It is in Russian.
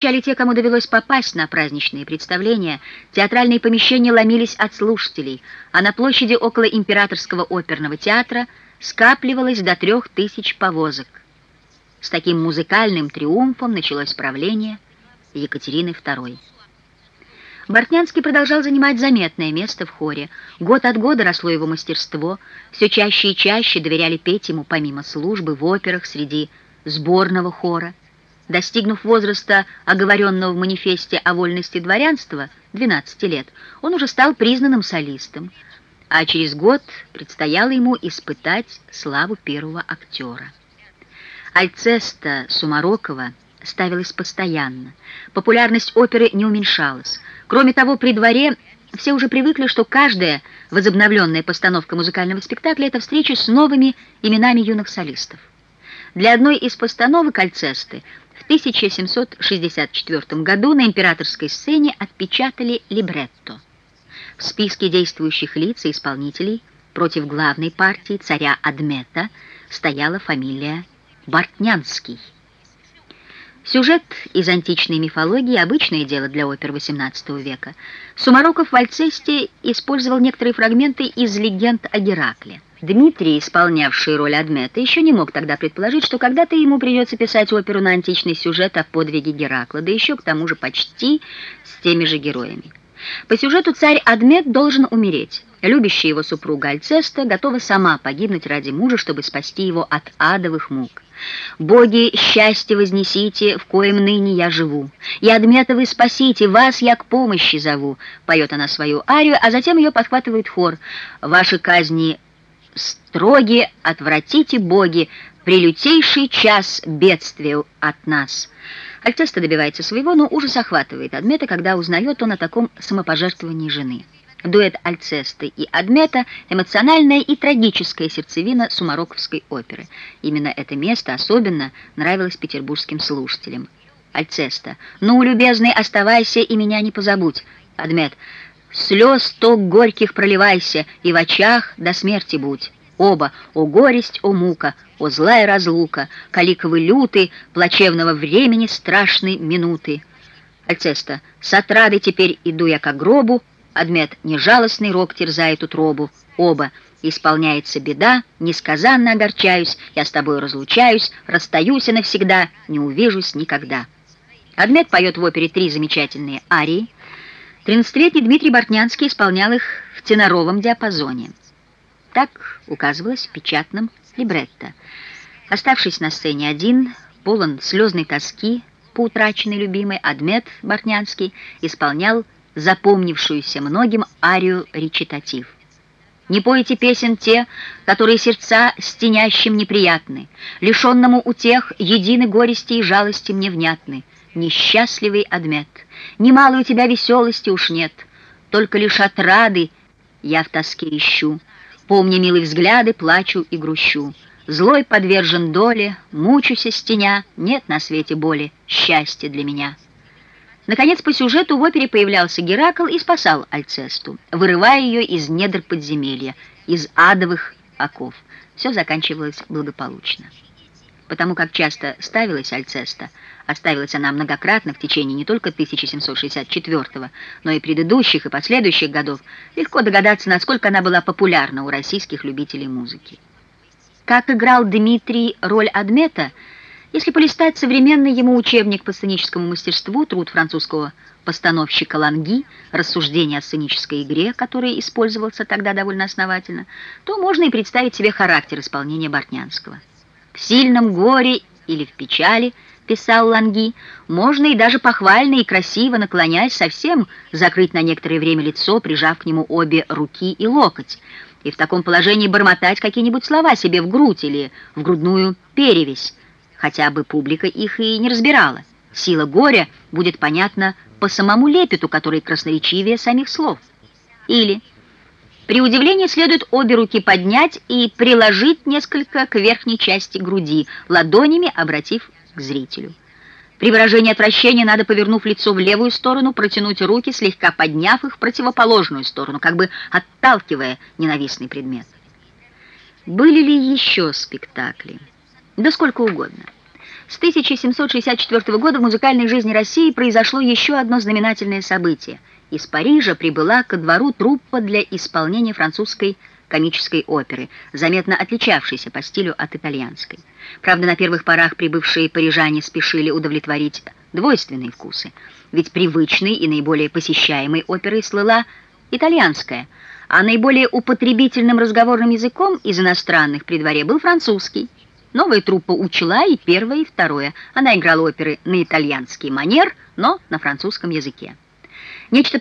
Встречали те, кому довелось попасть на праздничные представления, театральные помещения ломились от слушателей, а на площади около Императорского оперного театра скапливалось до трех тысяч повозок. С таким музыкальным триумфом началось правление Екатерины II. Бортнянский продолжал занимать заметное место в хоре. Год от года росло его мастерство, все чаще и чаще доверяли петь ему помимо службы в операх среди сборного хора. Достигнув возраста, оговоренного в манифесте о вольности дворянства, 12 лет, он уже стал признанным солистом, а через год предстояло ему испытать славу первого актера. Альцеста Сумарокова ставилась постоянно. Популярность оперы не уменьшалась. Кроме того, при дворе все уже привыкли, что каждая возобновленная постановка музыкального спектакля — это встреча с новыми именами юных солистов. Для одной из постановок Альцесты 1764 году на императорской сцене отпечатали либретто. В списке действующих лиц и исполнителей против главной партии царя Адмета стояла фамилия Бортнянский. Сюжет из античной мифологии – обычное дело для опер XVIII века. Сумароков в Альцесте использовал некоторые фрагменты из легенд о Геракле. Дмитрий, исполнявший роль Адмета, еще не мог тогда предположить, что когда-то ему придется писать оперу на античный сюжет о подвиге Геракла, да еще к тому же почти с теми же героями. По сюжету царь Адмет должен умереть. Любящая его супруга Альцеста готова сама погибнуть ради мужа, чтобы спасти его от адовых мук. «Боги, счастье вознесите, в коем ныне я живу. И Адмета вы спасите, вас я к помощи зову», — поет она свою арию, а затем ее подхватывает хор. «Ваши казни строги, отвратите боги, прилютейший час бедствия от нас». Альцеста добивается своего, но ужас охватывает Адмета, когда узнает он о таком самопожертвовании жены. Дуэт Альцесты и Адмета – эмоциональная и трагическая сердцевина сумароковской оперы. Именно это место особенно нравилось петербургским слушателям. Альцеста. «Ну, любезный, оставайся и меня не позабудь». Адмет. «Слез ток горьких проливайся, и в очах до смерти будь». Оба, о горесть, о мука, о злая разлука, каликовы люты, плачевного времени страшной минуты. Альцеста, с отрады теперь иду я к гробу, Адмет, нежалостный рок терзает утробу. Оба, исполняется беда, несказанно огорчаюсь, я с тобой разлучаюсь, расстаюсь и навсегда, не увижусь никогда. Адмет поет в опере три замечательные арии. Тринадцатилетний Дмитрий Бортнянский исполнял их в теноровом диапазоне. Так указывалось в печатном либретто. Оставшись на сцене один, полон слезной тоски по утраченной любимой, Адмет Бортнянский исполнял запомнившуюся многим арию речитатив. Не пойте песен те, которые сердца стенящим неприятны, лишенному утех едины горести и жалости мне внятны. Несчастливый Адмет, немало у тебя веселости уж нет, только лишь отрады я в тоске ищу. Помня милые взгляды, плачу и грущу. Злой подвержен доле, мучуся стеня, нет на свете боли, счастья для меня. Наконец, по сюжету в опере появлялся Геракл и спасал Альцесту, вырывая ее из недр подземелья, из адовых оков. Все заканчивалось благополучно. Потому как часто ставилась Альцеста, а ставилась она многократно в течение не только 1764 но и предыдущих и последующих годов, легко догадаться, насколько она была популярна у российских любителей музыки. Как играл Дмитрий роль Адмета – если полистать современный ему учебник по сценическому мастерству, труд французского постановщика Ланги, рассуждение о сценической игре, который использовался тогда довольно основательно, то можно и представить себе характер исполнения Бортнянского. В сильном горе или в печали, писал Ланги, можно и даже похвально и красиво, наклоняясь, совсем закрыть на некоторое время лицо, прижав к нему обе руки и локоть, и в таком положении бормотать какие-нибудь слова себе в грудь или в грудную перевесь, хотя бы публика их и не разбирала. Сила горя будет понятна по самому лепету, который красноречивее самих слов. Или при удивлении следует обе руки поднять и приложить несколько к верхней части груди, ладонями обратив к зрителю. При выражении отвращения надо, повернув лицо в левую сторону, протянуть руки, слегка подняв их в противоположную сторону, как бы отталкивая ненавистный предмет. Были ли еще спектакли? Да сколько угодно. С 1764 года в музыкальной жизни России произошло еще одно знаменательное событие. Из Парижа прибыла ко двору труппа для исполнения французской комической оперы, заметно отличавшейся по стилю от итальянской. Правда, на первых порах прибывшие парижане спешили удовлетворить двойственные вкусы, ведь привычной и наиболее посещаемой оперой слыла итальянская, а наиболее употребительным разговорным языком из иностранных при дворе был французский. Новая труппа учла и первое, и второе. Она играла оперы на итальянский манер, но на французском языке. Нечто